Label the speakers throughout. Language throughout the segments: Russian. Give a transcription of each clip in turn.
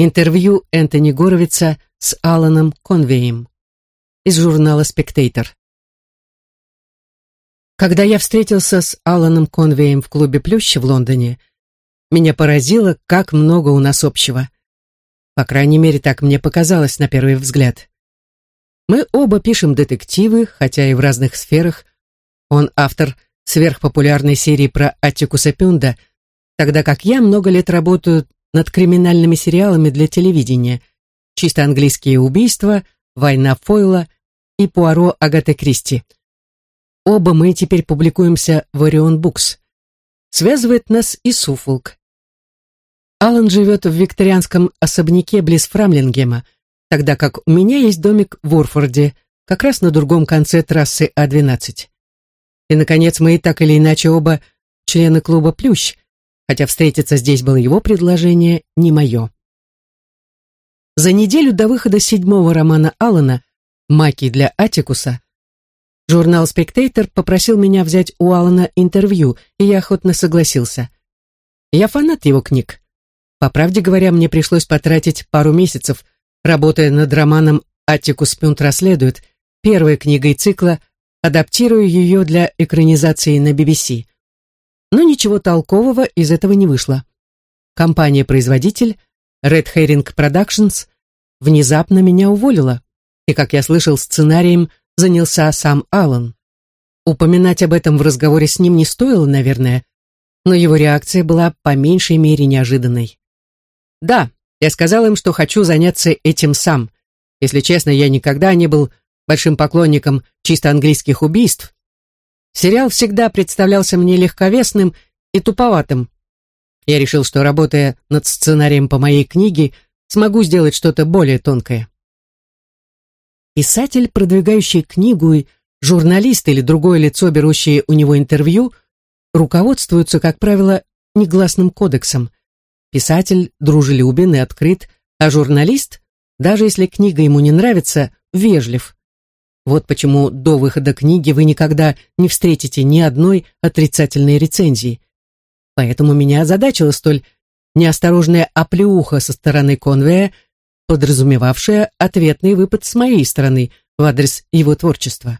Speaker 1: Интервью Энтони Горовица с Аланом Конвеем из журнала «Спектейтор». Когда я встретился с Аланом Конвеем в клубе «Плющ» в Лондоне, меня поразило, как много у нас общего. По крайней мере, так мне показалось на первый взгляд. Мы оба пишем детективы, хотя и в разных сферах. Он автор сверхпопулярной серии про Аттикуса Пюнда, тогда как я много лет работаю над криминальными сериалами для телевидения. Чисто английские убийства, Война Фойла и Пуаро Агаты Кристи. Оба мы теперь публикуемся в Орион Букс. Связывает нас и Суфолк. Алан живет в викторианском особняке близ Фрамлингема, тогда как у меня есть домик в Орфорде, как раз на другом конце трассы А12. И, наконец, мы так или иначе оба члены клуба «Плющ», хотя встретиться здесь было его предложение, не мое. За неделю до выхода седьмого романа Алана «Маки для Атикуса» журнал «Спектейтор» попросил меня взять у Алана интервью, и я охотно согласился. Я фанат его книг. По правде говоря, мне пришлось потратить пару месяцев, работая над романом «Аттикус Пюнт расследует», первой книгой цикла, адаптируя ее для экранизации на BBC. Но ничего толкового из этого не вышло. Компания-производитель, Red Herring Productions, внезапно меня уволила, и, как я слышал, сценарием занялся сам Аллан. Упоминать об этом в разговоре с ним не стоило, наверное, но его реакция была по меньшей мере неожиданной. Да, я сказал им, что хочу заняться этим сам. Если честно, я никогда не был большим поклонником чисто английских убийств. Сериал всегда представлялся мне легковесным и туповатым. Я решил, что, работая над сценарием по моей книге, смогу сделать что-то более тонкое. Писатель, продвигающий книгу, и журналист или другое лицо, берущее у него интервью, руководствуются, как правило, негласным кодексом. Писатель дружелюбен и открыт, а журналист, даже если книга ему не нравится, вежлив. Вот почему до выхода книги вы никогда не встретите ни одной отрицательной рецензии. Поэтому меня озадачила столь неосторожная оплеуха со стороны Конвея, подразумевавшая ответный выпад с моей стороны в адрес его творчества.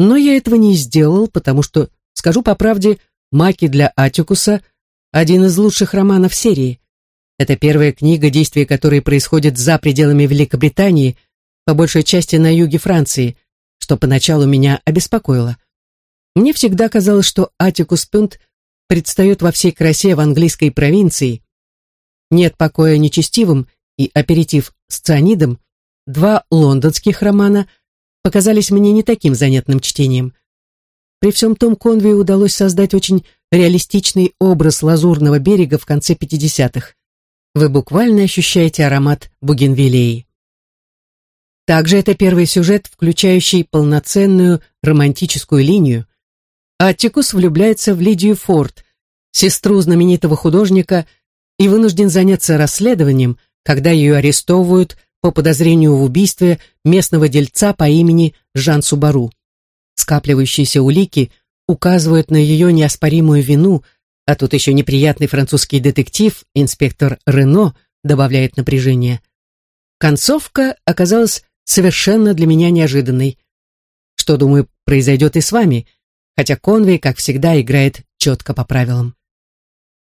Speaker 1: Но я этого не сделал, потому что, скажу по правде, маки для Атикуса – один из лучших романов серии. Это первая книга, действие которой происходит за пределами Великобритании, по большей части на юге Франции, что поначалу меня обеспокоило. Мне всегда казалось, что Атикус Пюнт предстает во всей красе в английской провинции. «Нет покоя нечестивым» и «Аперитив с цианидом» два лондонских романа показались мне не таким занятным чтением. При всем том Конве удалось создать очень реалистичный образ лазурного берега в конце 50-х. Вы буквально ощущаете аромат бугенвиллеи. Также это первый сюжет, включающий полноценную романтическую линию. Аттикус влюбляется в Лидию Форд, сестру знаменитого художника, и вынужден заняться расследованием, когда ее арестовывают по подозрению в убийстве местного дельца по имени Жан Субару. Скапливающиеся улики – указывают на ее неоспоримую вину, а тут еще неприятный французский детектив, инспектор Рено, добавляет напряжение. Концовка оказалась совершенно для меня неожиданной. Что, думаю, произойдет и с вами, хотя Конвей, как всегда, играет четко по правилам.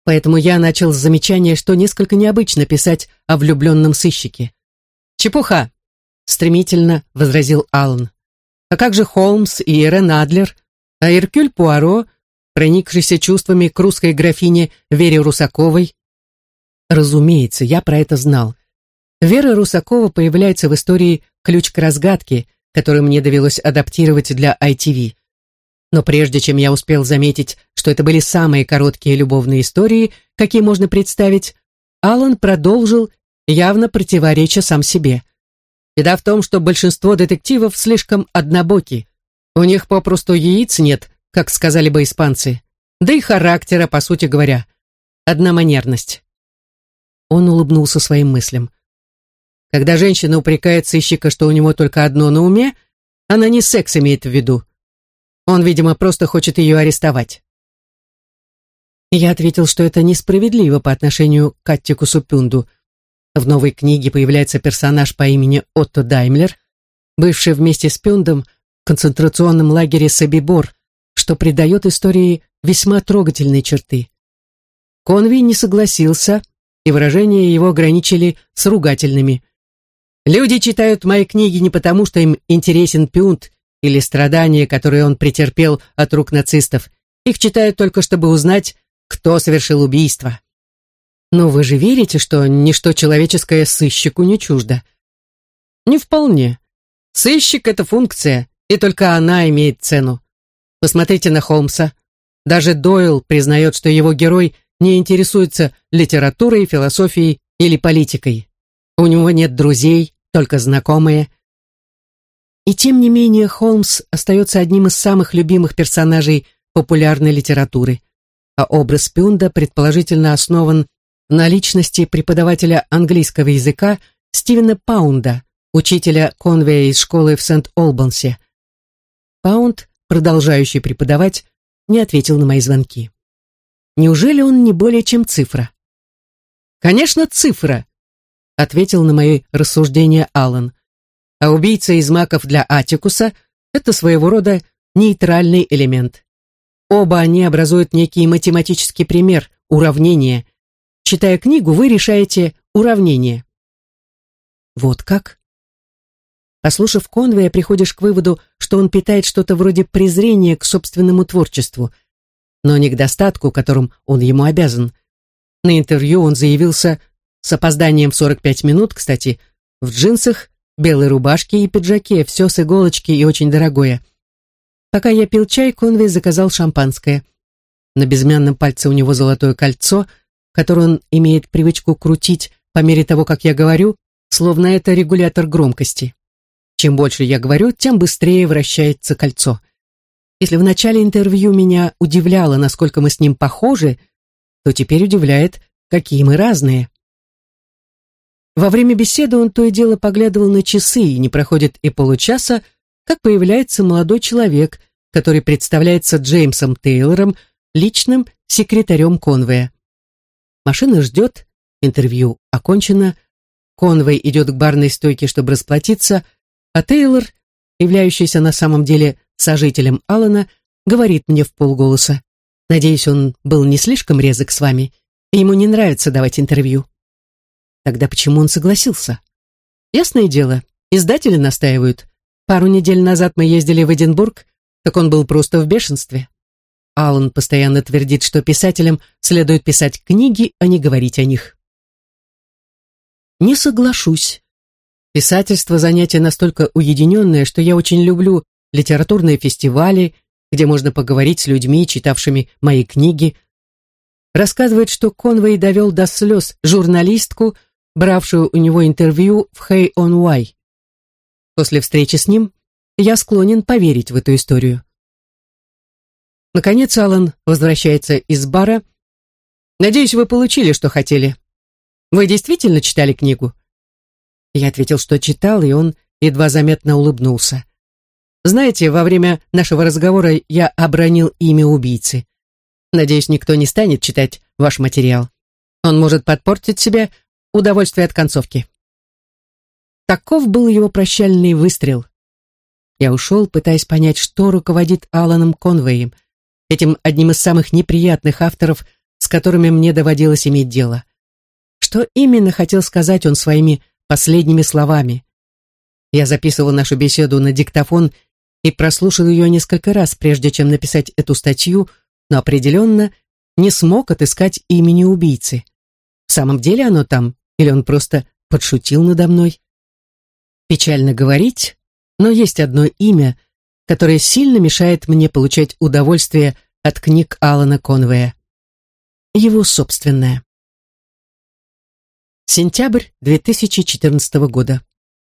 Speaker 1: Поэтому я начал с замечания, что несколько необычно писать о влюбленном сыщике. «Чепуха!» — стремительно возразил Аллан. «А как же Холмс и Ирен Адлер?» а Иркюль Пуаро, проникшийся чувствами к русской графине Вере Русаковой. Разумеется, я про это знал. Вера Русакова появляется в истории «Ключ к разгадке», который мне довелось адаптировать для ITV. Но прежде чем я успел заметить, что это были самые короткие любовные истории, какие можно представить, Алан продолжил, явно противореча сам себе. Беда в том, что большинство детективов слишком однобоки. У них попросту яиц нет, как сказали бы испанцы. Да и характера, по сути говоря. Одноманерность. Он улыбнулся своим мыслям. Когда женщина упрекает сыщика, что у него только одно на уме, она не секс имеет в виду. Он, видимо, просто хочет ее арестовать. Я ответил, что это несправедливо по отношению к Аттикусу Пюнду, В новой книге появляется персонаж по имени Отто Даймлер, бывший вместе с Пюндом в концентрационном лагере Собибор, что придает истории весьма трогательные черты. Конви не согласился, и выражения его ограничили с ругательными. «Люди читают мои книги не потому, что им интересен Пюнд или страдания, которые он претерпел от рук нацистов. Их читают только, чтобы узнать, кто совершил убийство». «Но вы же верите, что ничто человеческое сыщику не чуждо?» «Не вполне. Сыщик — это функция, и только она имеет цену. Посмотрите на Холмса. Даже Дойл признает, что его герой не интересуется литературой, философией или политикой. У него нет друзей, только знакомые. И тем не менее Холмс остается одним из самых любимых персонажей популярной литературы, а образ Пюнда предположительно основан на личности преподавателя английского языка Стивена Паунда, учителя Конвея из школы в Сент-Олбансе. Паунд, продолжающий преподавать, не ответил на мои звонки. Неужели он не более чем цифра? Конечно, цифра, ответил на мои рассуждения Аллан. А убийца из маков для Атикуса – это своего рода нейтральный элемент. Оба они образуют некий математический пример, уравнение. Читая книгу, вы решаете уравнение. Вот как? Послушав Конвея, приходишь к выводу, что он питает что-то вроде презрения к собственному творчеству, но не к достатку, которым он ему обязан. На интервью он заявился с опозданием в 45 минут, кстати, в джинсах, белой рубашке и пиджаке, все с иголочки и очень дорогое. Пока я пил чай, Конвей заказал шампанское. На безымянном пальце у него золотое кольцо, которое он имеет привычку крутить по мере того, как я говорю, словно это регулятор громкости. Чем больше я говорю, тем быстрее вращается кольцо. Если в начале интервью меня удивляло, насколько мы с ним похожи, то теперь удивляет, какие мы разные. Во время беседы он то и дело поглядывал на часы, и не проходит и получаса, как появляется молодой человек, который представляется Джеймсом Тейлором, личным секретарем Конвея. Машина ждет, интервью окончено, Конвей идет к барной стойке, чтобы расплатиться, а Тейлор, являющийся на самом деле сожителем Алана, говорит мне в полголоса. Надеюсь, он был не слишком резок с вами, ему не нравится давать интервью. Тогда почему он согласился? Ясное дело, издатели настаивают. Пару недель назад мы ездили в Эдинбург, так он был просто в бешенстве. Аллан постоянно твердит, что писателям следует писать книги, а не говорить о них. Не соглашусь. Писательство – занятие настолько уединенное, что я очень люблю литературные фестивали, где можно поговорить с людьми, читавшими мои книги. Рассказывает, что Конвей довел до слез журналистку, бравшую у него интервью в Hey on Why. После встречи с ним я склонен поверить в эту историю. Наконец Алан возвращается из бара. «Надеюсь, вы получили, что хотели. Вы действительно читали книгу?» Я ответил, что читал, и он едва заметно улыбнулся. «Знаете, во время нашего разговора я обронил имя убийцы. Надеюсь, никто не станет читать ваш материал. Он может подпортить себе удовольствие от концовки. Таков был его прощальный выстрел. Я ушел, пытаясь понять, что руководит Аланом Конвеем, этим одним из самых неприятных авторов, с которыми мне доводилось иметь дело. Что именно хотел сказать он своими последними словами? Я записывал нашу беседу на диктофон и прослушал ее несколько раз, прежде чем написать эту статью, но определенно не смог отыскать имени убийцы. В самом деле оно там, или он просто подшутил надо мной? Печально говорить, но есть одно имя, которое сильно мешает мне получать удовольствие от книг Алана Конвея. Его собственное. Сентябрь 2014 года.